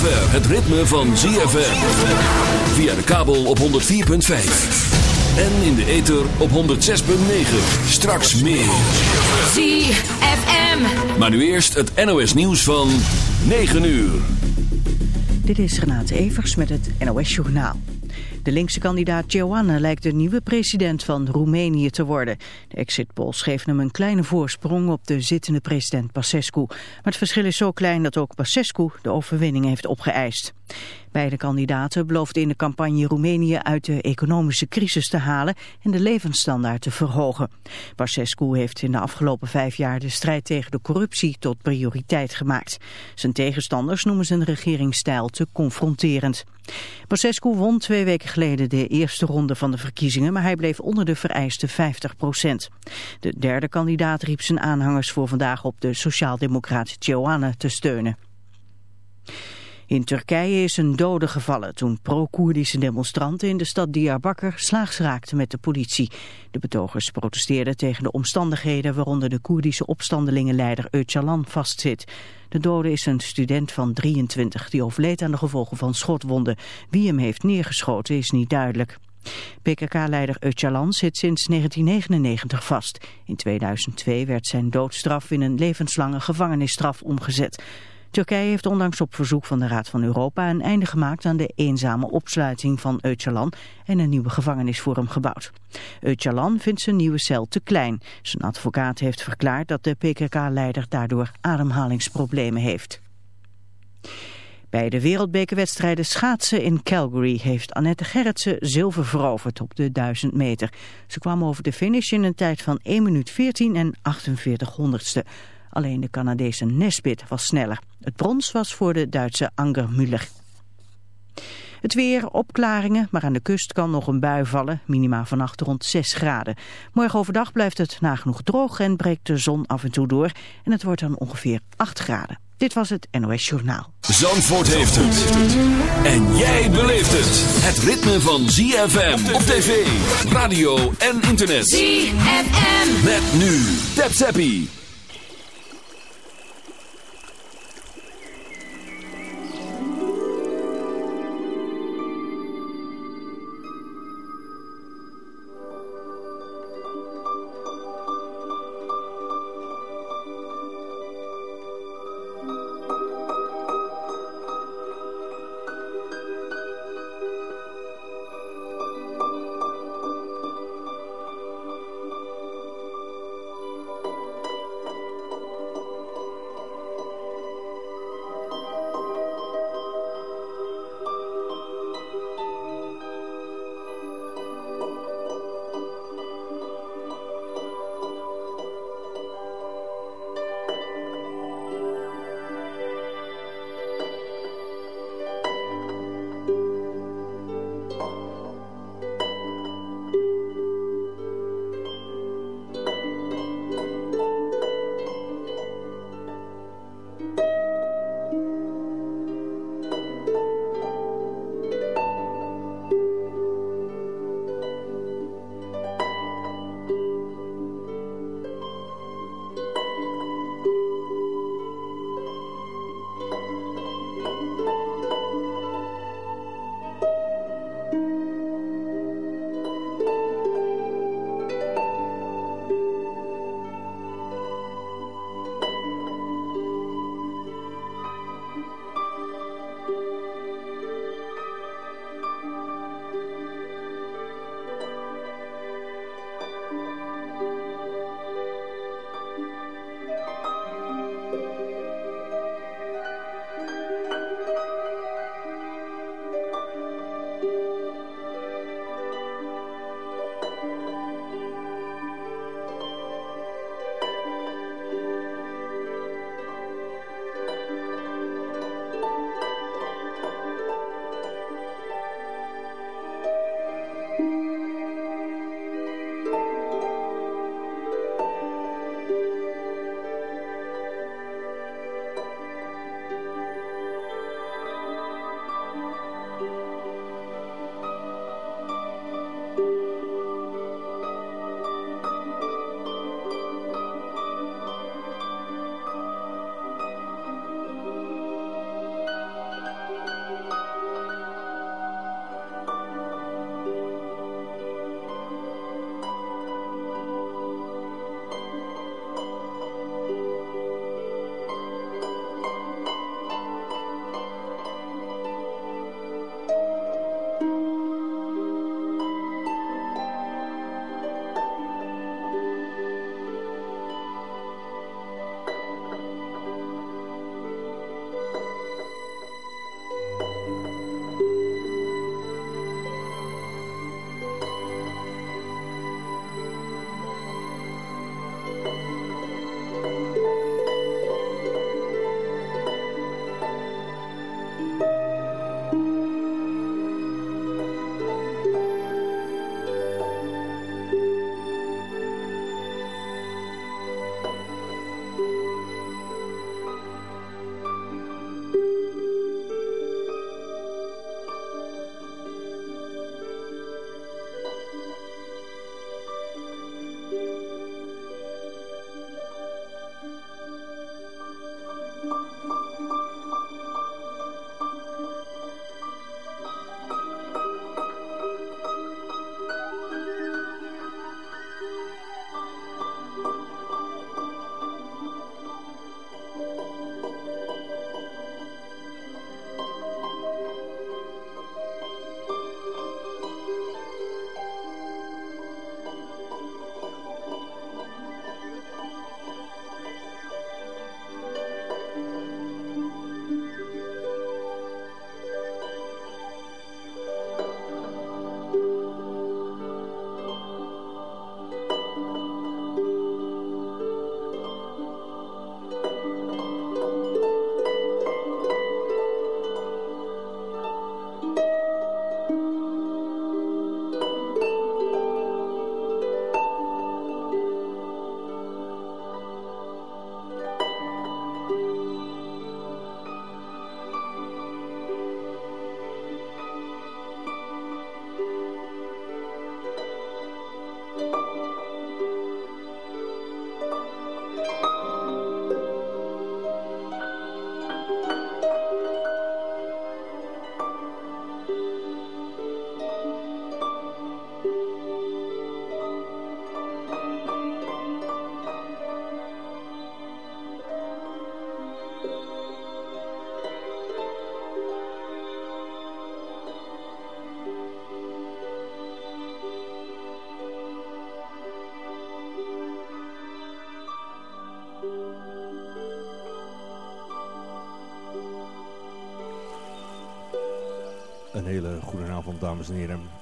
zover het ritme van ZFM. Via de kabel op 104.5. En in de ether op 106.9. Straks meer. ZFM. Maar nu eerst het NOS nieuws van 9 uur. Dit is Renate Evers met het NOS Journaal. De linkse kandidaat Joanne lijkt de nieuwe president van Roemenië te worden. Exit polls geven hem een kleine voorsprong op de zittende president Basescu. Maar het verschil is zo klein dat ook Basescu de overwinning heeft opgeëist. Beide kandidaten beloofden in de campagne Roemenië uit de economische crisis te halen en de levensstandaard te verhogen. Basescu heeft in de afgelopen vijf jaar de strijd tegen de corruptie tot prioriteit gemaakt. Zijn tegenstanders noemen zijn regeringsstijl te confronterend. Basescu won twee weken geleden de eerste ronde van de verkiezingen, maar hij bleef onder de vereiste 50 procent. De derde kandidaat riep zijn aanhangers voor vandaag op de sociaaldemocraat Ioanne te steunen. In Turkije is een dode gevallen toen pro-Koerdische demonstranten in de stad Diyarbakir slaags raakten met de politie. De betogers protesteerden tegen de omstandigheden waaronder de Koerdische opstandelingenleider Öcalan vastzit. De dode is een student van 23 die overleed aan de gevolgen van schotwonden. Wie hem heeft neergeschoten is niet duidelijk. PKK-leider Öcalan zit sinds 1999 vast. In 2002 werd zijn doodstraf in een levenslange gevangenisstraf omgezet. Turkije heeft ondanks op verzoek van de Raad van Europa een einde gemaakt aan de eenzame opsluiting van Öcalan en een nieuwe gevangenis voor hem gebouwd. Öcalan vindt zijn nieuwe cel te klein. Zijn advocaat heeft verklaard dat de PKK-leider daardoor ademhalingsproblemen heeft. Bij de wereldbekerwedstrijden schaatsen in Calgary heeft Annette Gerritsen zilver veroverd op de 1000 meter. Ze kwam over de finish in een tijd van 1 minuut 14 en 48 honderdste. Alleen de Canadese Nesbit was sneller. Het brons was voor de Duitse Anger Müller. Het weer, opklaringen, maar aan de kust kan nog een bui vallen. Minima vannacht rond 6 graden. Morgen overdag blijft het nagenoeg droog en breekt de zon af en toe door. En het wordt dan ongeveer 8 graden. Dit was het NOS Journaal. Zandvoort heeft het. En jij beleeft het. Het ritme van ZFM op tv, radio en internet. ZFM. Met nu. Tap Zappie.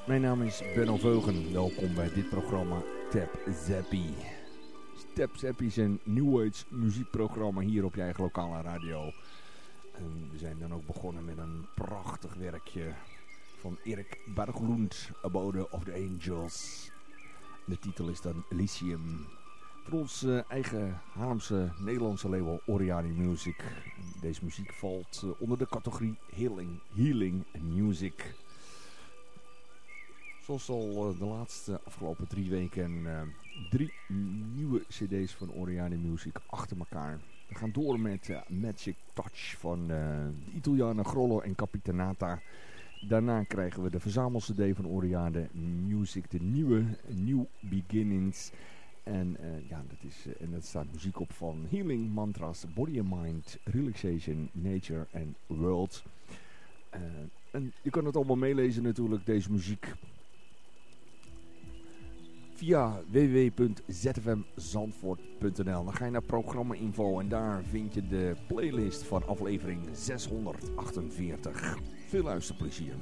Mijn naam is Benno Veugen. Welkom bij dit programma Tap Zappie. Tap Zappie is een New Age muziekprogramma hier op je eigen lokale radio. En we zijn dan ook begonnen met een prachtig werkje van Erik Berglund, Abode of the Angels. De titel is dan Elysium. Voor ons eigen Haarlemse Nederlandse label Oriani Music. Deze muziek valt uh, onder de categorie Healing, healing Music. Zoals al uh, de laatste afgelopen drie weken drie nieuwe cd's van Oriani Music achter elkaar. We gaan door met Magic Touch van de Italianen Grollo en Capitanata. Daarna krijgen we de verzamel-cd van Oriane Music, de nieuwe New Beginnings... En, uh, ja, dat is, en dat staat muziek op van Healing, Mantras, Body and Mind, Relaxation, Nature en World. En je kan het allemaal meelezen natuurlijk, deze muziek. Via www.zfmzandvoort.nl Dan ga je naar programma info en daar vind je de playlist van aflevering 648. Veel luisterplezier.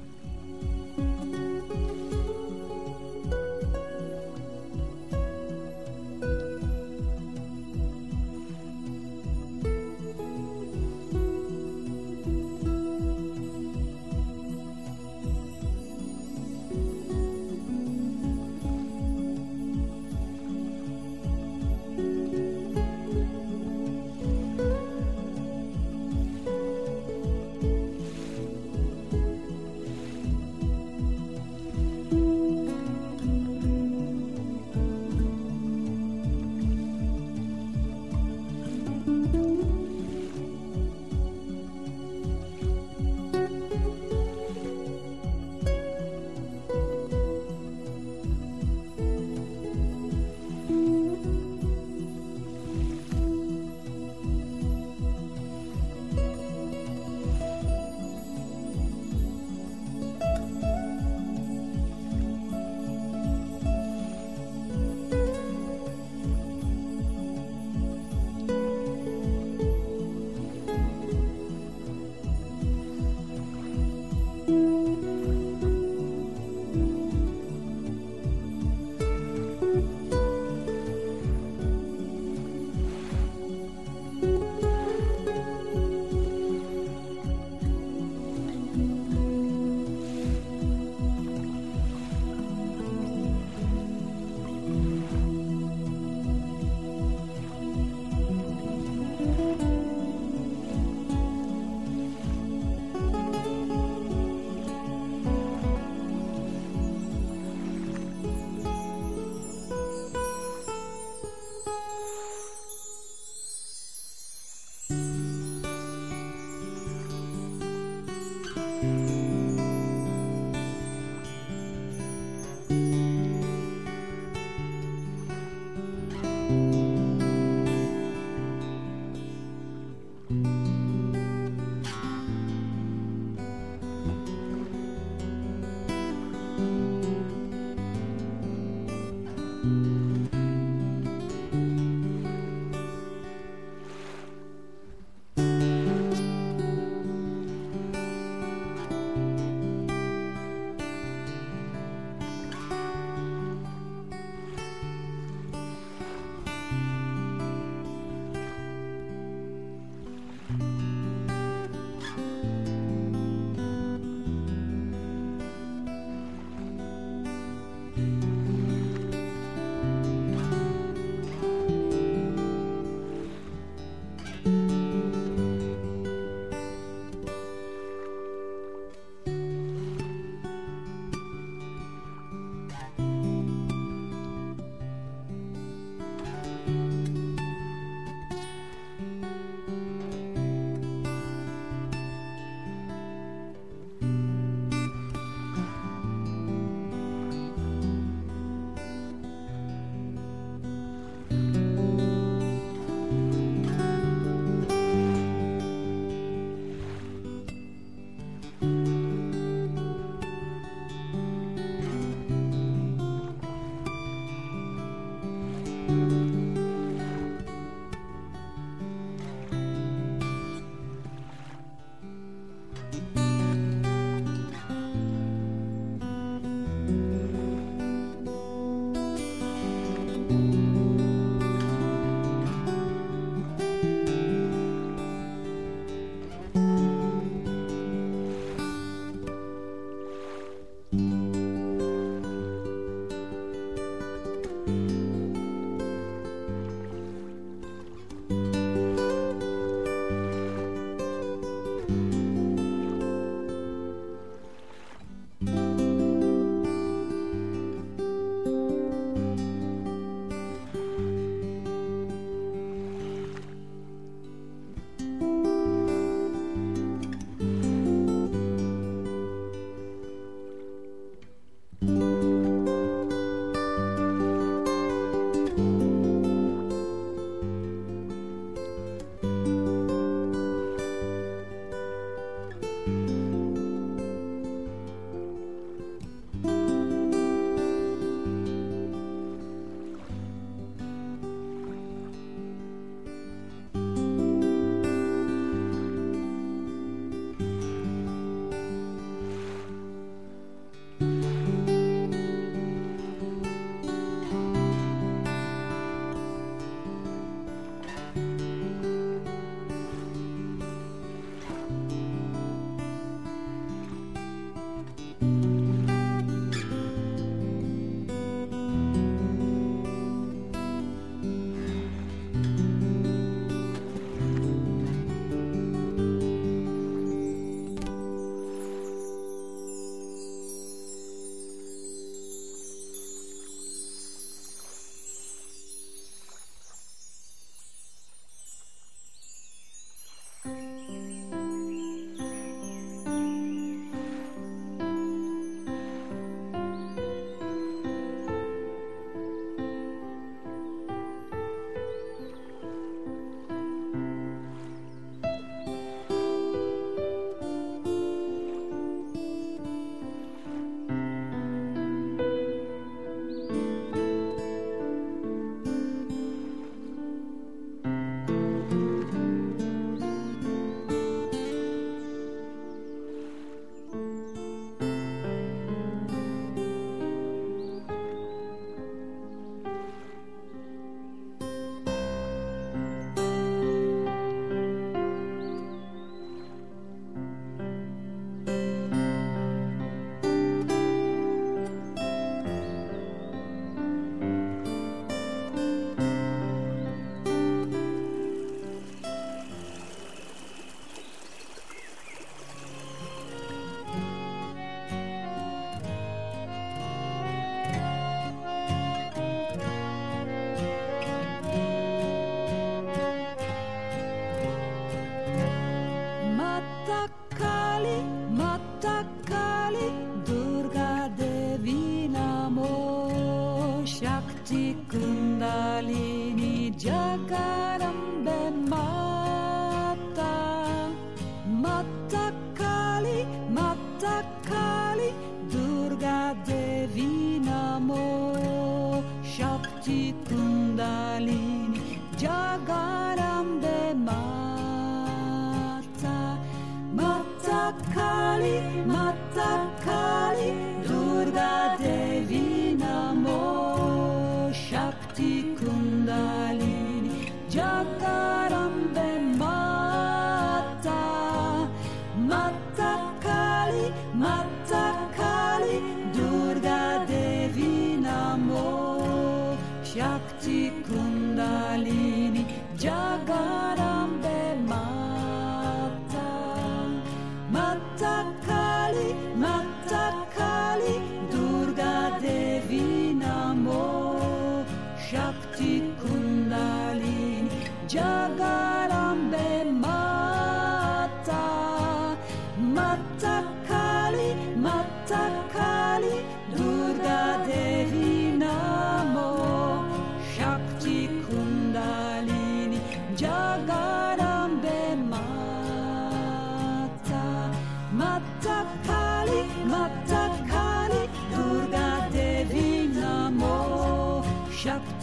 Kali Durga Devi Namo. Shakti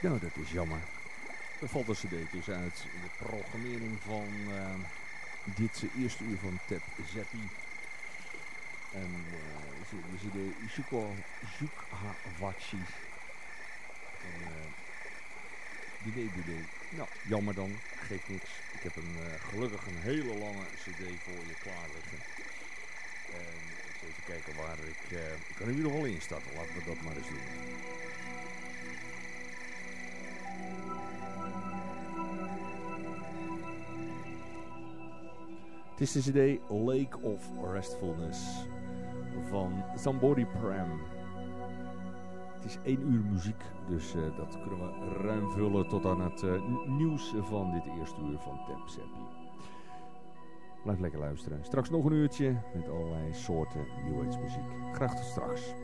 Nou, dat is jammer. Er valt een cd dus uit de programmering van uh, dit eerste uur van Tap Zeppi. En uh, de cd Shuko Shukhawachi. En uh, die DVD. Nou, jammer dan. Geeft niks. Ik heb een, gelukkig een hele lange cd voor je klaar liggen. En eens even kijken waar ik... Ik kan in ieder geval instarten. Laten we dat maar eens doen. Het is de cd Lake of Restfulness van Somebody Pram. Het is één uur muziek, dus uh, dat kunnen we ruim vullen tot aan het uh, nieuws van dit eerste uur van Tap Seppi. Blijf lekker luisteren. Straks nog een uurtje met allerlei soorten New Age muziek. Graag tot straks.